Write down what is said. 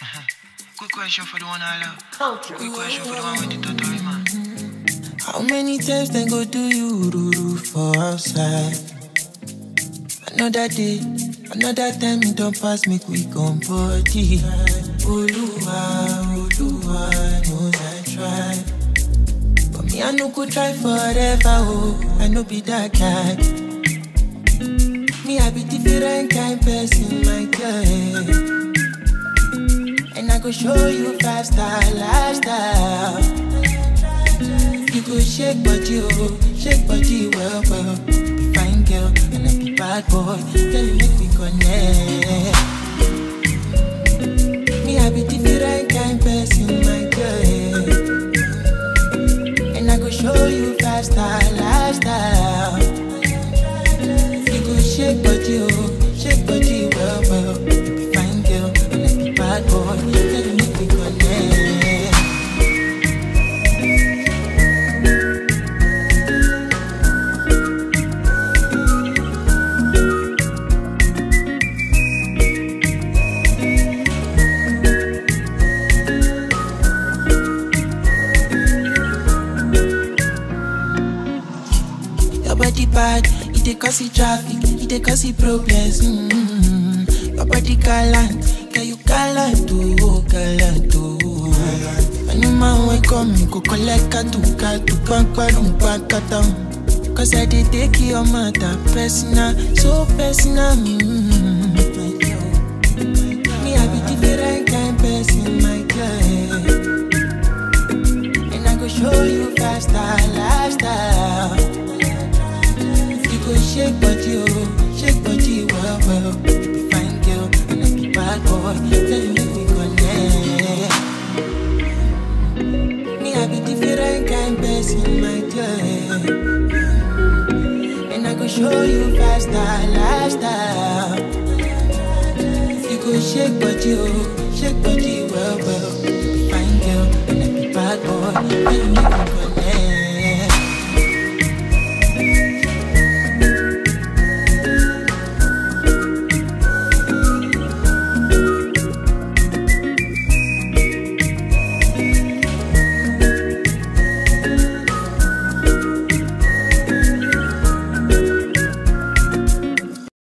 Quick question for the one I love. Quick question for the one with the totori man. How many times they go do you ruru for outside? Another day, another time you don't pass me quick on body. Oluwa, Oluwa knows I try. But me, I no go try forever, oh, I no be that guy. Me, I be different kind person, my girl. Go show you five star lifestyle. You could shake body, oh, shake body well, well. Fine girl, and I be bad boy. Girl, you make me connect. Me, I be different kind person, my girl. And I go show you five star lifestyle. You go shake body, oh, bad, it dey cause the traffic, it dey cause the problems. Mm-hmm. Your body gallant, girl you gallant oh, gallant oh. Any man wey come, me go collect katu katu, pankparum pankatam. Cause I dey take your matter personal, so personal. Mm-hmm. Me I be different kind person, my girl. And I could show you five star lifestyle. You go shake body, oh, shake body, well, well.